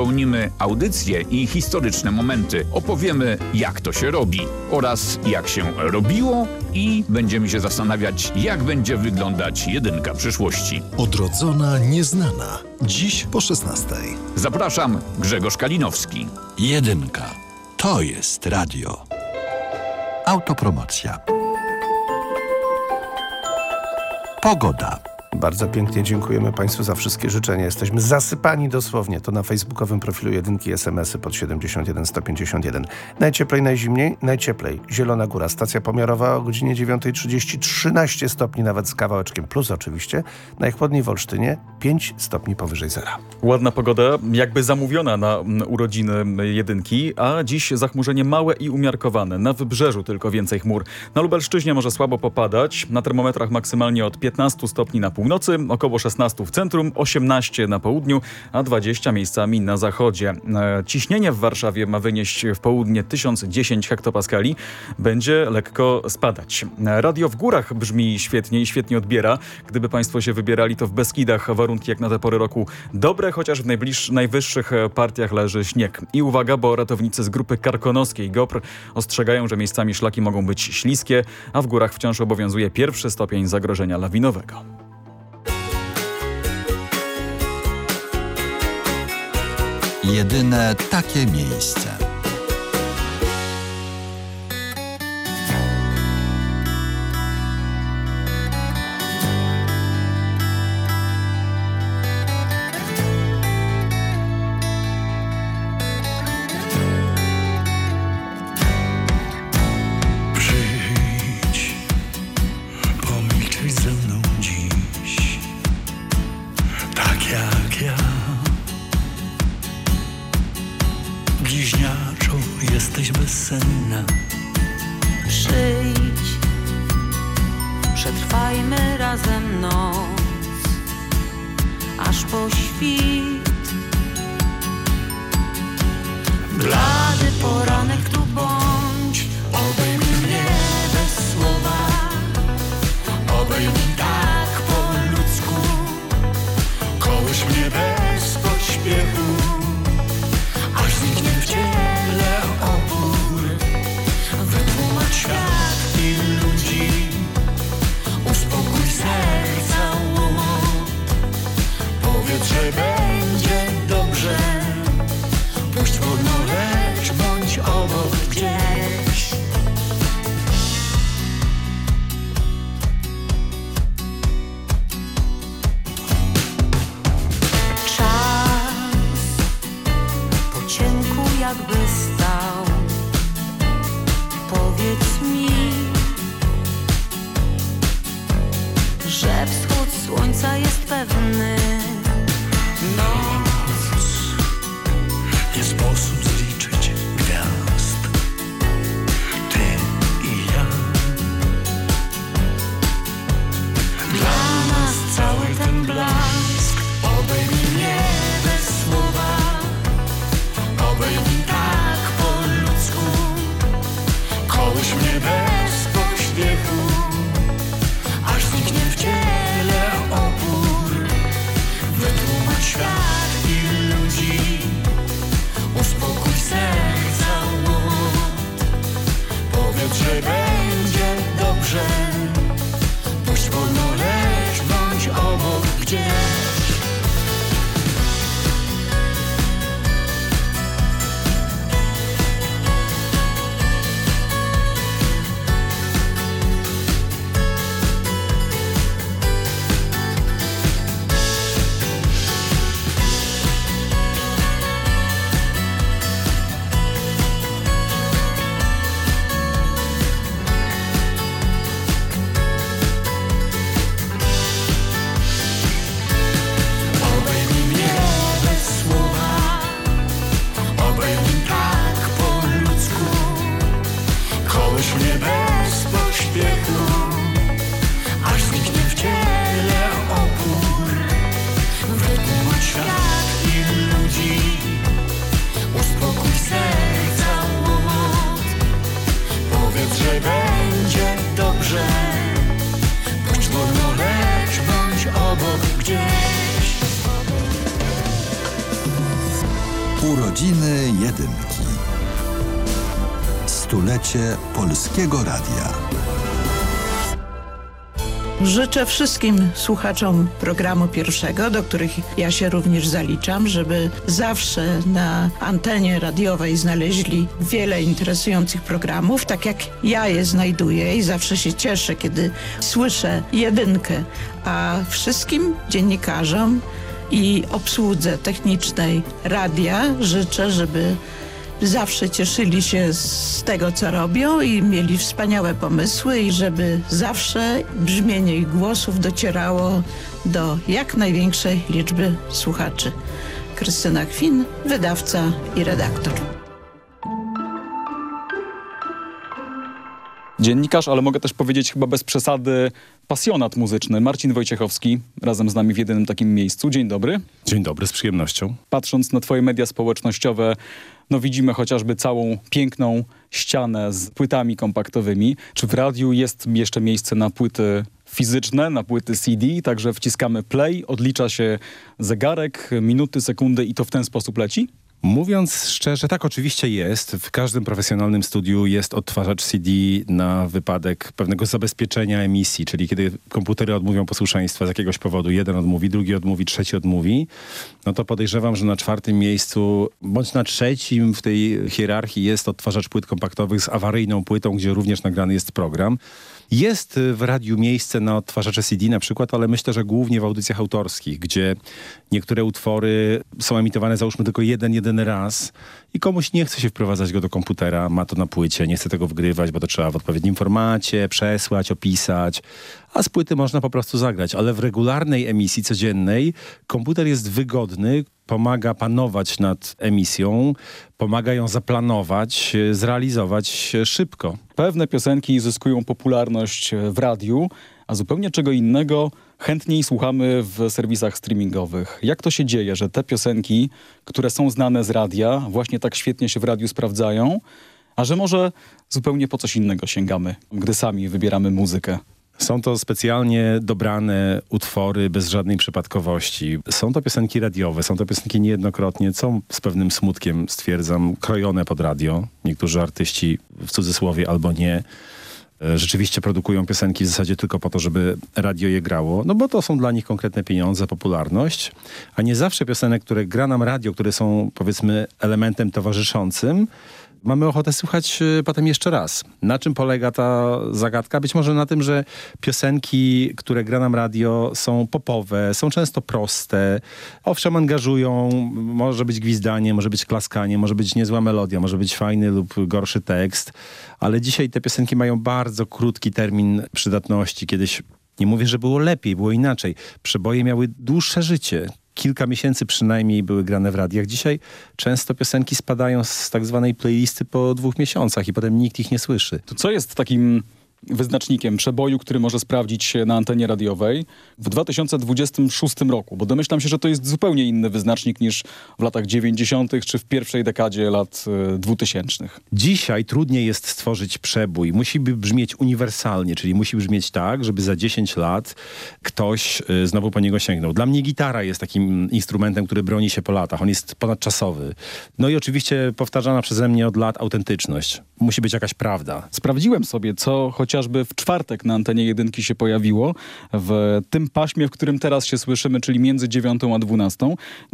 S21: Przypomnimy audycje i historyczne momenty. Opowiemy, jak to się robi oraz jak się robiło i będziemy się zastanawiać, jak będzie wyglądać jedynka przyszłości.
S8: Odrodzona nieznana. Dziś po 16.
S21: Zapraszam, Grzegorz Kalinowski.
S8: Jedynka. To jest radio. Autopromocja. Pogoda.
S13: Bardzo pięknie dziękujemy Państwu za wszystkie życzenia. Jesteśmy zasypani dosłownie. To na facebookowym profilu jedynki SMS-y pod 71 151. Najcieplej, najzimniej, najcieplej. Zielona Góra, stacja pomiarowa o godzinie 9.30, 13 stopni nawet z kawałeczkiem plus oczywiście. Najchłodniej w Olsztynie 5 stopni powyżej zera.
S14: Ładna pogoda, jakby zamówiona na urodziny jedynki, a dziś zachmurzenie małe i umiarkowane. Na wybrzeżu tylko więcej chmur. Na Lubelszczyźnie może słabo popadać. Na termometrach maksymalnie od 15 stopni na północy, około 16 w centrum, 18 na południu, a 20 miejscami na zachodzie. E, Ciśnienie w Warszawie ma wynieść w południe 1010 hektopaskali. Będzie lekko spadać. E, Radio w górach brzmi świetnie i świetnie odbiera. Gdyby Państwo się wybierali, to w Beskidach warunki jak na te pory roku dobre, chociaż w najwyższych e, partiach leży śnieg. I uwaga, bo ratownicy z grupy karkonoskiej GOPR ostrzegają, że miejscami szlaki mogą być śliskie, a w górach wciąż obowiązuje pierwszy stopień zagrożenia lawinowego.
S8: Jedyne takie miejsce.
S22: słońca
S8: jest pewny. Stulecie Polskiego Radia.
S23: Życzę wszystkim słuchaczom programu pierwszego, do których ja się również zaliczam, żeby zawsze na antenie radiowej znaleźli wiele interesujących programów, tak jak ja je znajduję i zawsze się cieszę, kiedy słyszę jedynkę. A wszystkim dziennikarzom i obsłudze technicznej radia życzę, żeby zawsze cieszyli się z tego, co robią i mieli wspaniałe pomysły i żeby zawsze brzmienie ich głosów docierało do jak największej liczby słuchaczy. Krystyna Kwin, wydawca i redaktor.
S14: Dziennikarz, ale mogę też powiedzieć chyba bez przesady pasjonat muzyczny. Marcin Wojciechowski razem z nami w jedynym takim miejscu. Dzień dobry.
S24: Dzień dobry, z przyjemnością.
S14: Patrząc na twoje media społecznościowe, no widzimy chociażby całą piękną ścianę z płytami kompaktowymi. Czy w radiu jest jeszcze miejsce na płyty fizyczne, na płyty CD, także wciskamy play, odlicza się zegarek, minuty, sekundy i to w ten sposób leci?
S24: Mówiąc szczerze, tak oczywiście jest. W każdym profesjonalnym studiu jest odtwarzacz CD na wypadek pewnego zabezpieczenia emisji, czyli kiedy komputery odmówią posłuszeństwa z jakiegoś powodu, jeden odmówi, drugi odmówi, trzeci odmówi, no to podejrzewam, że na czwartym miejscu, bądź na trzecim w tej hierarchii jest odtwarzacz płyt kompaktowych z awaryjną płytą, gdzie również nagrany jest program. Jest w radiu miejsce na odtwarzacze CD na przykład, ale myślę, że głównie w audycjach autorskich, gdzie niektóre utwory są emitowane załóżmy tylko jeden, jeden raz i komuś nie chce się wprowadzać go do komputera, ma to na płycie, nie chce tego wgrywać, bo to trzeba w odpowiednim formacie przesłać, opisać, a z płyty można po prostu zagrać, ale w regularnej emisji codziennej komputer jest wygodny, pomaga panować nad emisją, pomaga ją zaplanować, zrealizować szybko.
S14: Pewne piosenki zyskują popularność w radiu, a zupełnie czego innego chętniej słuchamy w serwisach streamingowych. Jak to się dzieje, że te piosenki, które są znane z radia, właśnie tak świetnie się w radiu sprawdzają, a że może zupełnie po coś innego sięgamy, gdy sami wybieramy muzykę?
S24: Są to specjalnie dobrane utwory bez żadnej przypadkowości. Są to piosenki radiowe, są to piosenki niejednokrotnie, co z pewnym smutkiem stwierdzam, krojone pod radio. Niektórzy artyści w cudzysłowie albo nie e, rzeczywiście produkują piosenki w zasadzie tylko po to, żeby radio je grało, no bo to są dla nich konkretne pieniądze, popularność, a nie zawsze piosenek, które gra nam radio, które są powiedzmy elementem towarzyszącym, mamy ochotę słuchać y, potem jeszcze raz. Na czym polega ta zagadka? Być może na tym, że piosenki, które gra nam radio są popowe, są często proste, owszem angażują, może być gwizdanie, może być klaskanie, może być niezła melodia, może być fajny lub gorszy tekst, ale dzisiaj te piosenki mają bardzo krótki termin przydatności. Kiedyś nie mówię, że było lepiej, było inaczej. Przeboje miały dłuższe życie kilka miesięcy przynajmniej były grane w radiach. Dzisiaj często piosenki spadają z tak zwanej playlisty po dwóch miesiącach i potem nikt ich nie słyszy.
S14: To co jest takim wyznacznikiem przeboju, który może sprawdzić się na antenie radiowej w 2026 roku? Bo domyślam się, że to jest zupełnie inny wyznacznik niż w latach 90. czy w pierwszej dekadzie lat 2000.
S24: Dzisiaj trudniej jest stworzyć przebój. Musi brzmieć uniwersalnie, czyli musi brzmieć tak, żeby za 10 lat ktoś y, znowu po niego sięgnął. Dla mnie gitara jest takim instrumentem, który broni się po latach. On jest ponadczasowy. No i oczywiście powtarzana przeze mnie od lat autentyczność. Musi być jakaś prawda.
S14: Sprawdziłem sobie, co chociażby w czwartek na antenie jedynki się pojawiło, w tym paśmie, w którym teraz się słyszymy, czyli między 9 a 12.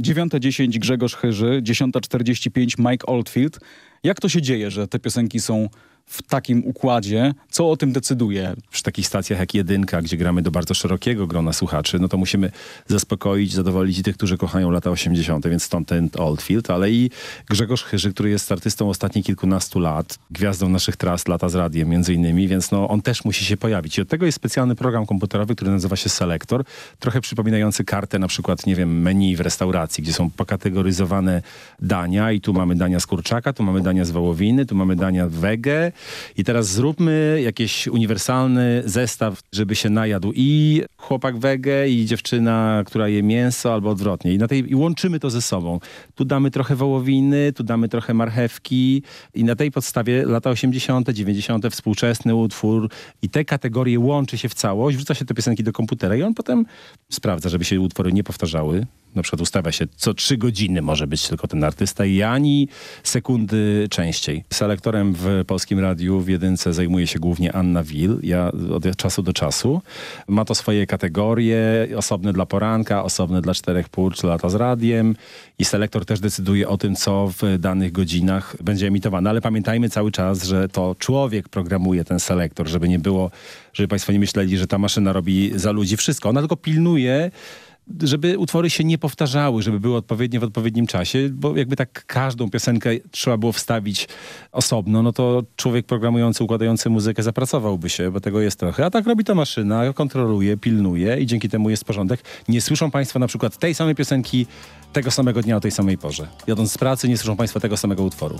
S14: 9.10 Grzegorz Chyży, 10.45 Mike Oldfield. Jak to się dzieje, że te piosenki są w takim układzie, co o tym decyduje?
S24: Przy takich stacjach jak Jedynka, gdzie gramy do bardzo szerokiego grona słuchaczy, no to musimy zaspokoić, zadowolić tych, którzy kochają lata 80., więc stąd ten Oldfield, ale i Grzegorz Chyży, który jest artystą ostatnich kilkunastu lat, gwiazdą naszych tras, lata z radiem między innymi, więc no on też musi się pojawić. I od tego jest specjalny program komputerowy, który nazywa się Selector, trochę przypominający kartę na przykład, nie wiem, menu w restauracji, gdzie są pokategoryzowane dania i tu mamy dania z kurczaka, tu mamy dania z wołowiny, tu mamy dania wege, i teraz zróbmy jakiś uniwersalny zestaw, żeby się najadł i chłopak wege, i dziewczyna, która je mięso, albo odwrotnie. I, na tej, I łączymy to ze sobą. Tu damy trochę wołowiny, tu damy trochę marchewki i na tej podstawie lata 80., 90., współczesny utwór i te kategorie łączy się w całość, wrzuca się te piosenki do komputera i on potem sprawdza, żeby się utwory nie powtarzały na przykład ustawia się, co trzy godziny może być tylko ten artysta i ani sekundy częściej. Selektorem w Polskim Radiu w jedynce zajmuje się głównie Anna Wil. Ja od czasu do czasu. Ma to swoje kategorie, osobne dla poranka, osobne dla czterech pór, czy lata z radiem i selektor też decyduje o tym, co w danych godzinach będzie emitowane. Ale pamiętajmy cały czas, że to człowiek programuje ten selektor, żeby nie było, żeby państwo nie myśleli, że ta maszyna robi za ludzi wszystko. Ona tylko pilnuje, żeby utwory się nie powtarzały, żeby były odpowiednie w odpowiednim czasie, bo jakby tak każdą piosenkę trzeba było wstawić osobno, no to człowiek programujący, układający muzykę zapracowałby się, bo tego jest trochę. A tak robi to maszyna, kontroluje, pilnuje i dzięki temu jest porządek. Nie słyszą państwo na przykład tej samej piosenki tego samego dnia o tej samej porze. Jadąc z pracy nie słyszą państwo tego samego utworu.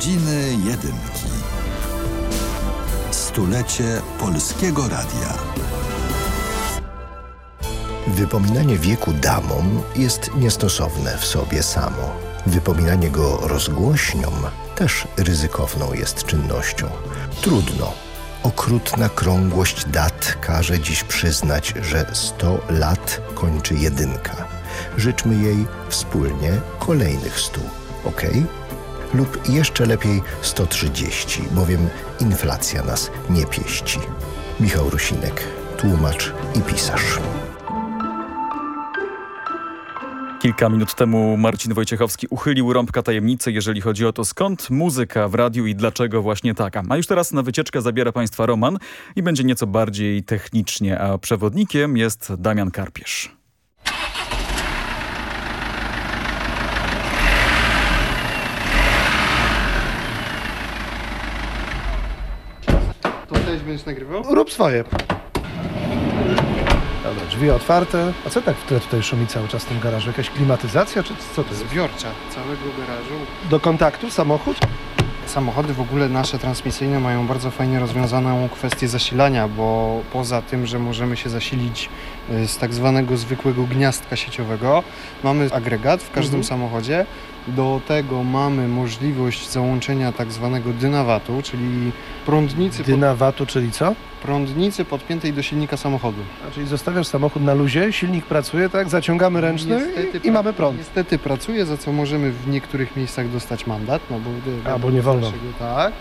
S8: Urodziny Jedynki. Stulecie Polskiego Radia.
S25: Wypominanie wieku damom jest niestosowne w sobie samo. Wypominanie go rozgłośniom też ryzykowną jest czynnością. Trudno. Okrutna krągłość dat każe dziś przyznać, że 100 lat kończy jedynka. Życzmy jej wspólnie kolejnych 100, ok? Lub jeszcze lepiej 130, bowiem inflacja nas nie pieści. Michał Rusinek, tłumacz i pisarz.
S14: Kilka minut temu Marcin Wojciechowski uchylił rąbka tajemnicy, jeżeli chodzi o to, skąd muzyka w radiu i dlaczego właśnie taka. A już teraz na wycieczkę zabiera Państwa Roman i będzie nieco bardziej technicznie, a przewodnikiem jest Damian Karpierz.
S26: To też będziesz nagrywał?
S13: Rób swoje. Dobra, drzwi otwarte. A co tak w tle tutaj szumi cały czas w tym garażu? Jakaś klimatyzacja, czy co to jest?
S26: Zbiorcza całego garażu.
S13: Do kontaktu samochód?
S26: Samochody w ogóle nasze transmisyjne mają bardzo fajnie rozwiązaną kwestię zasilania, bo poza tym, że możemy się zasilić y, z tak zwanego zwykłego gniazdka sieciowego, mamy agregat w każdym
S13: Mhm.
S26: samochodzie. Do tego mamy możliwość załączenia tak zwanego dynawatu, czyli prądnicy,
S13: Dynawatu, czyli co?
S26: prądnicy podpiętej do silnika samochodu.
S13: A, czyli zostawiasz samochód na luzie, silnik pracuje, tak? Zaciągamy ręczny i, i mamy prąd.
S26: Niestety pracuje, za co możemy w niektórych miejscach dostać mandat, no bo...
S13: A, bo nie wolno.
S26: Naszego, tak.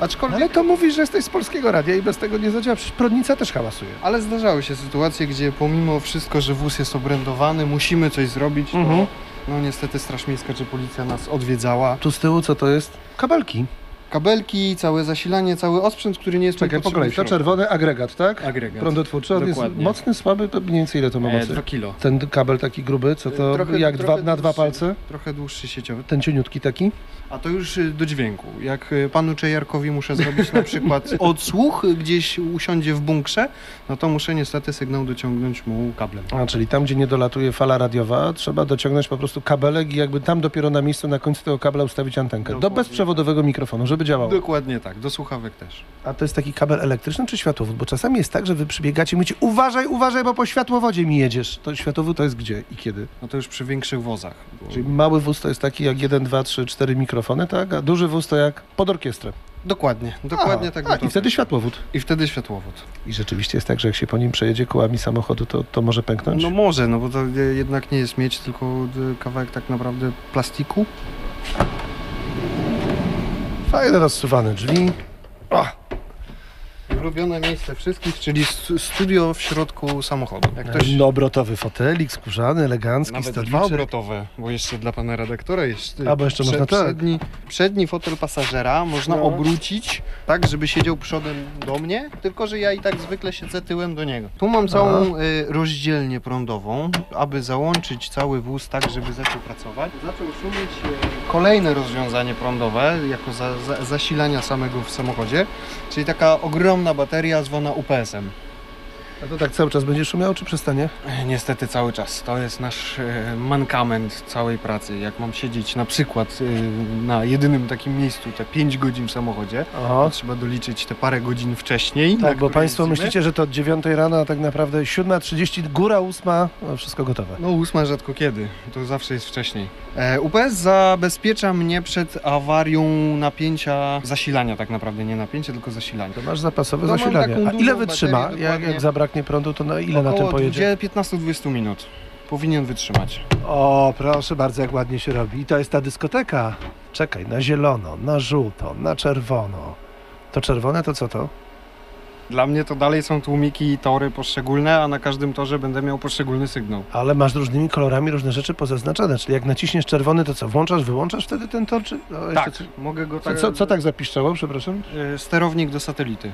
S26: Aczkolwiek...
S13: Ale to mówisz, że jesteś z Polskiego Radia i bez tego nie zadziała. Przecież prądnica też hałasuje.
S26: Ale zdarzały się sytuacje, gdzie pomimo wszystko, że wóz jest obrędowany, musimy coś zrobić,
S13: Mhm.
S26: to no niestety Straż Miejska czy Policja nas odwiedzała.
S13: Tu z tyłu co to jest? Kabelki.
S26: Kabelki, całe zasilanie, cały osprzęt, który nie jest
S13: Czekaj, po kolei. To czerwony agregat, tak?
S26: Agregat.
S13: Prądotwórczy. On jest
S26: Dokładnie.
S13: mocny, słaby, to mniej więcej ile to ma
S26: E,
S13: mocy?
S26: dwa kilo.
S13: Ten kabel taki gruby, co to
S26: Trochę-
S13: jak
S26: trochę
S13: dwa, na dwa palce?
S26: Trochę dłuższy sieciowy.
S13: Ten cieniutki taki?
S26: A to już y, do dźwięku. Jak y, panu Czejarkowi muszę zrobić na przykład odsłuch, gdzieś usiądzie w bunkrze, no to muszę niestety sygnał dociągnąć mu kablem.
S13: A, czyli tam, gdzie nie dolatuje fala radiowa, trzeba dociągnąć po prostu kabelek i jakby tam dopiero na miejscu, na końcu tego kabla ustawić antenkę. Do bezprzewodowego mikrofonu, żeby działało.
S26: Dokładnie tak, do słuchawek też.
S13: A to jest taki kabel elektryczny czy światłowód? Bo czasami jest tak, że wy przybiegacie i mówicie uważaj, uważaj, bo po światłowodzie mi jedziesz. To światłowód to jest gdzie i kiedy?
S26: No to już przy większych wozach. Bo...
S13: Czyli mały wóz to jest taki jak 1, 2, 3, 4 mikrofony, tak? A duży wóz to jak pod orkiestrę.
S26: Dokładnie, dokładnie
S13: A,
S26: tak.
S13: a, I wtedy światłowód.
S26: I wtedy światłowód.
S13: I rzeczywiście jest tak, że jak się po nim przejedzie kołami samochodu, to, to może pęknąć?
S26: No może, no bo to jednak nie jest mieć tylko y, kawałek tak naprawdę plastiku.
S13: Fajne rozsuwane drzwi. O,
S26: Ulubione miejsce wszystkich, czyli stu- studio w środku samochodu. Jak ktoś...
S13: no obrotowy fotelik, skórzany, elegancki,
S26: Nawet
S13: stoliczek.
S26: dwa obrotowe, bo jeszcze dla pana redaktora jest.
S13: A, bo jeszcze można tak.
S26: Przedni, przedni fotel pasażera można
S13: No.
S26: obrócić tak, żeby siedział przodem do mnie, tylko że ja i tak zwykle siedzę tyłem do niego. Tu mam całą y, rozdzielnię prądową, aby załączyć cały wóz tak, żeby zaczął pracować. Zaczął szumieć y, kolejne rozwiązanie prądowe, jako za, za, zasilania samego w samochodzie, czyli taka ogromna bateria zwana UPS-em.
S13: A to tak cały czas będzie szumiało, czy przestanie?
S26: Niestety cały czas. To jest nasz e, mankament całej pracy. Jak mam siedzieć na przykład e, na jedynym takim miejscu te 5 godzin w samochodzie, to trzeba doliczyć te parę godzin wcześniej.
S13: Tak, bo Państwo
S26: jeździmy.
S13: myślicie, że to od 9 rano, a tak naprawdę 7.30, góra 8, no wszystko gotowe.
S26: No ósma rzadko kiedy, to zawsze jest wcześniej. E, UPS zabezpiecza mnie przed awarią napięcia zasilania tak naprawdę, nie napięcie, tylko zasilania.
S13: To masz zapasowe
S26: To
S13: zasilanie. A ile wytrzyma? Jak, jak zabraknie prądu, to na ile na tym
S26: Około
S13: pojedzie?
S26: 15-20 minut. Powinien wytrzymać.
S13: O, proszę bardzo, jak ładnie się robi. I to jest ta dyskoteka. Czekaj, na zielono, na żółto, na czerwono. To czerwone to co to?
S26: Dla mnie to dalej są tłumiki i tory poszczególne, a na każdym torze będę miał poszczególny sygnał.
S13: Ale masz różnymi kolorami różne rzeczy pozaznaczone. Czyli jak naciśniesz czerwony, to co? Włączasz, wyłączasz wtedy ten tor? Czy... Jeszcze
S26: Tak,
S13: coś-
S26: mogę go
S13: Co,
S26: tak...
S13: co, co tak zapiszczało, przepraszam?
S26: E, Sterownik do satelity.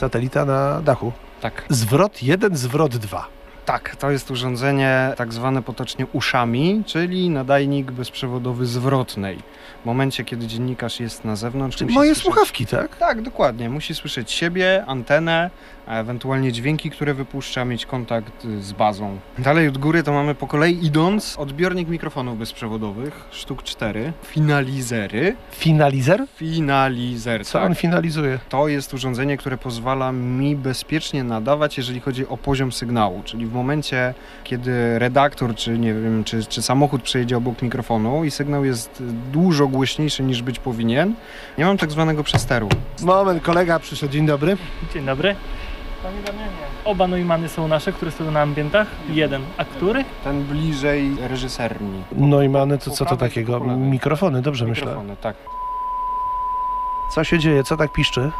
S13: Satelita na dachu.
S26: Tak.
S13: Zwrot 1, zwrot 2.
S26: Tak, to jest urządzenie tak zwane potocznie uszami, czyli nadajnik bezprzewodowy zwrotnej. W momencie, kiedy dziennikarz jest na zewnątrz...
S13: Czyli moje
S26: słyszeć-
S13: słuchawki, tak?
S26: Tak, dokładnie. Musi słyszeć siebie, antenę, a ewentualnie dźwięki, które wypuszcza, mieć kontakt y, z bazą. Dalej od góry to mamy po kolei idąc odbiornik mikrofonów bezprzewodowych, sztuk 4, finalizery.
S13: Finalizer?
S26: Finalizer,
S13: Co
S26: tak.
S13: on finalizuje?
S26: To jest urządzenie, które pozwala mi bezpiecznie nadawać, jeżeli chodzi o poziom sygnału, czyli w momencie, kiedy redaktor, czy nie wiem, czy, czy samochód przejedzie obok mikrofonu i sygnał jest dużo głośniejszy niż być powinien, nie mam tak zwanego przesteru.
S13: Moment, kolega przyszedł. Dzień dobry.
S27: Dzień dobry. Oba Neumany są nasze, które stoją na ambientach. Jeden. A który?
S26: Ten bliżej reżyserni.
S13: Neumany to co to takiego? Mikrofony, dobrze myślę.
S26: Mikrofony, tak.
S13: Co się dzieje? Co tak piszczy?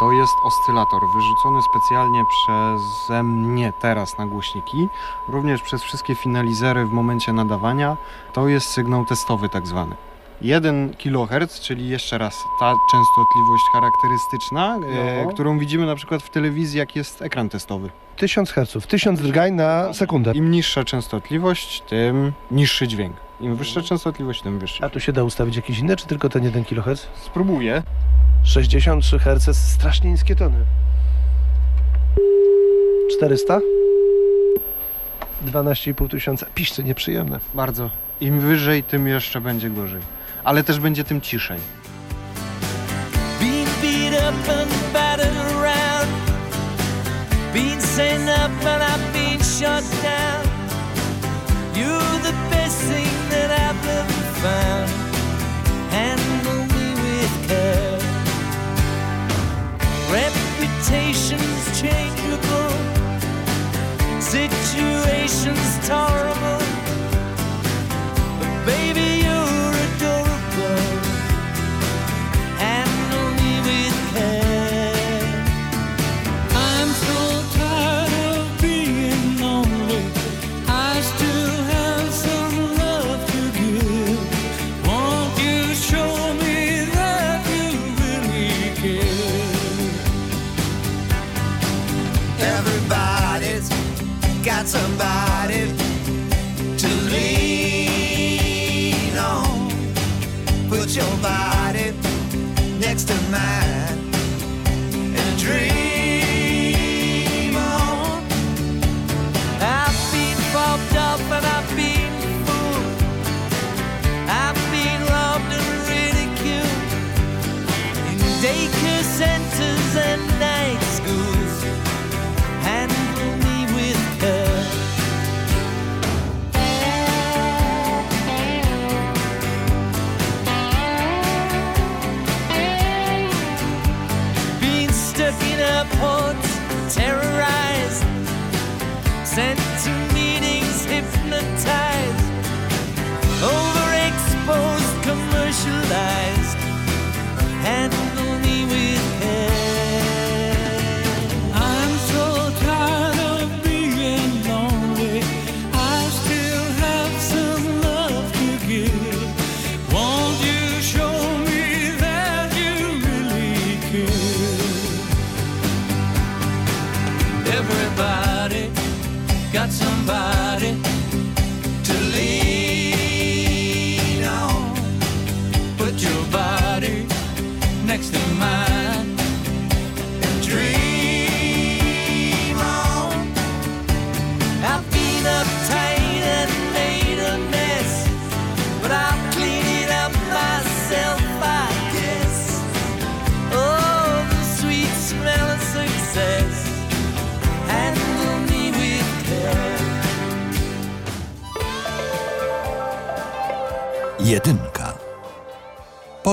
S26: To jest oscylator wyrzucony specjalnie przeze mnie teraz na głośniki, również przez wszystkie finalizery w momencie nadawania. To jest sygnał testowy tak zwany. 1 kHz, czyli jeszcze raz ta częstotliwość charakterystyczna, e,
S13: No.
S26: którą widzimy na przykład w telewizji, jak jest ekran testowy.
S13: 1000 Hz, 1000 drgań na sekundę.
S26: Im niższa częstotliwość, tym niższy dźwięk. Im wyższa częstotliwość, tym wyższy.
S13: A tu się da ustawić jakiś inny, czy tylko ten 1 kHz?
S26: Spróbuję.
S13: 63 Hz, strasznie niskie tony. 400? 12,5 tysiąca. Piszczy nieprzyjemne.
S26: Bardzo. Im wyżej, tym jeszcze będzie gorzej. Ale też będzie tym ciszej.
S28: Beat up and battered around.
S29: somebody.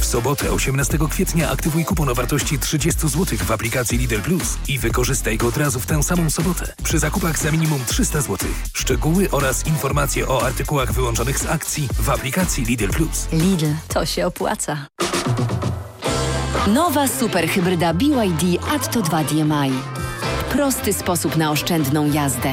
S30: W sobotę 18 kwietnia aktywuj kupon o wartości 30 zł w aplikacji Lidl Plus i wykorzystaj go od razu w tę samą sobotę przy zakupach za minimum 300 zł. Szczegóły oraz informacje o artykułach wyłączonych z akcji w aplikacji Lidl Plus.
S31: Lidl, to się opłaca. Nowa superhybryda BYD Atto 2 DMI. Prosty sposób na oszczędną jazdę.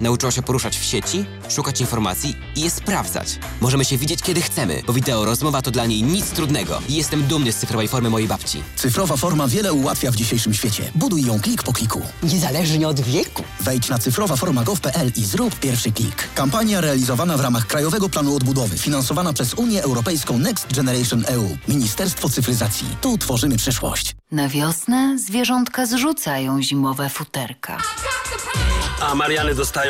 S32: Nauczyła się poruszać w sieci, szukać informacji i je sprawdzać. Możemy się widzieć kiedy chcemy, bo wideo rozmowa to dla niej nic trudnego. I jestem dumny z cyfrowej formy mojej babci.
S30: Cyfrowa forma wiele ułatwia w dzisiejszym świecie. Buduj ją klik po kliku. Niezależnie od wieku. Wejdź na cyfrowaforma.gov.pl i zrób pierwszy klik. Kampania realizowana w ramach Krajowego Planu Odbudowy, finansowana przez Unię Europejską Next Generation EU. Ministerstwo Cyfryzacji. Tu tworzymy przyszłość.
S33: Na wiosnę zwierzątka zrzucają zimowe futerka.
S34: A Mariany dostają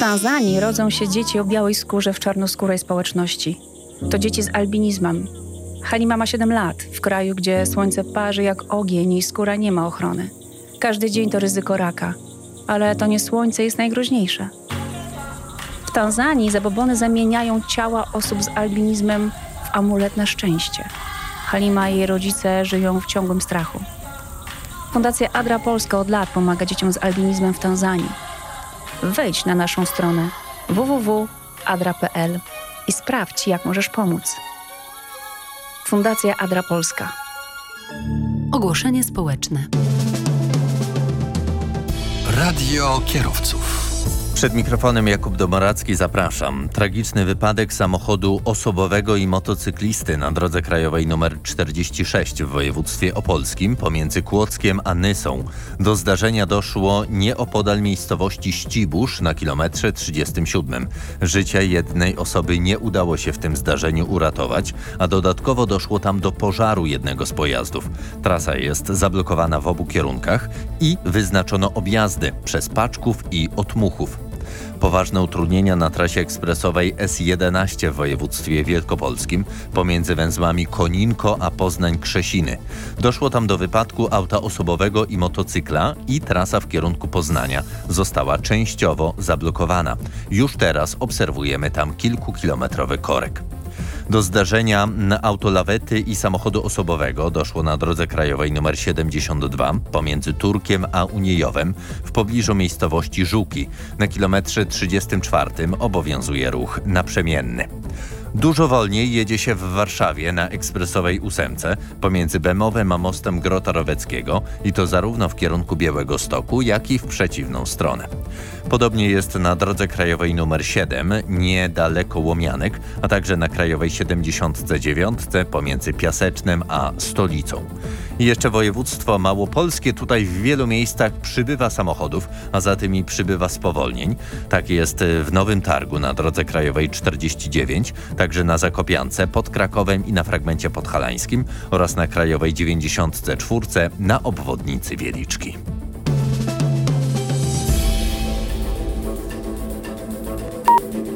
S31: Tanzanii rodzą się dzieci o białej skórze w czarnoskórej społeczności. To dzieci z albinizmem. Halima ma 7 lat, w kraju, gdzie słońce parzy jak ogień i skóra nie ma ochrony. Każdy dzień to ryzyko raka, ale to nie słońce jest najgroźniejsze. W Tanzanii zabobony zamieniają ciała osób z albinizmem w amulet na szczęście. Halima i jej rodzice żyją w ciągłym strachu. Fundacja Adra Polska od lat pomaga dzieciom z albinizmem w Tanzanii. Wejdź na naszą stronę www.adra.pl i sprawdź, jak możesz pomóc. Fundacja Adra Polska.
S35: Ogłoszenie społeczne.
S36: Radio kierowców.
S37: Przed mikrofonem Jakub Domoracki zapraszam. Tragiczny wypadek samochodu osobowego i motocyklisty na drodze krajowej nr 46 w województwie opolskim pomiędzy Kłodzkiem a Nysą. Do zdarzenia doszło nieopodal miejscowości Ścibusz na kilometrze 37. Życia jednej osoby nie udało się w tym zdarzeniu uratować, a dodatkowo doszło tam do pożaru jednego z pojazdów. Trasa jest zablokowana w obu kierunkach i wyznaczono objazdy przez paczków i otmuchów. Poważne utrudnienia na trasie ekspresowej S11 w województwie wielkopolskim pomiędzy węzłami Koninko a Poznań-Krzesiny. Doszło tam do wypadku auta osobowego i motocykla i trasa w kierunku Poznania została częściowo zablokowana. Już teraz obserwujemy tam kilkukilometrowy korek. Do zdarzenia autolawety i samochodu osobowego doszło na drodze krajowej nr 72 pomiędzy Turkiem a Uniejowem w pobliżu miejscowości Żuki. Na kilometrze 34 obowiązuje ruch naprzemienny. Dużo wolniej jedzie się w Warszawie na ekspresowej ósemce pomiędzy Bemowem a mostem Grota Roweckiego i to zarówno w kierunku Białego Stoku, jak i w przeciwną stronę. Podobnie jest na drodze krajowej nr 7, niedaleko Łomianek, a także na krajowej 79 pomiędzy Piasecznem a Stolicą. I jeszcze województwo małopolskie. Tutaj w wielu miejscach przybywa samochodów, a za tym i przybywa spowolnień. Tak jest w Nowym Targu na drodze krajowej 49, także na Zakopiance, pod Krakowem i na fragmencie podhalańskim oraz na krajowej 94 na obwodnicy Wieliczki.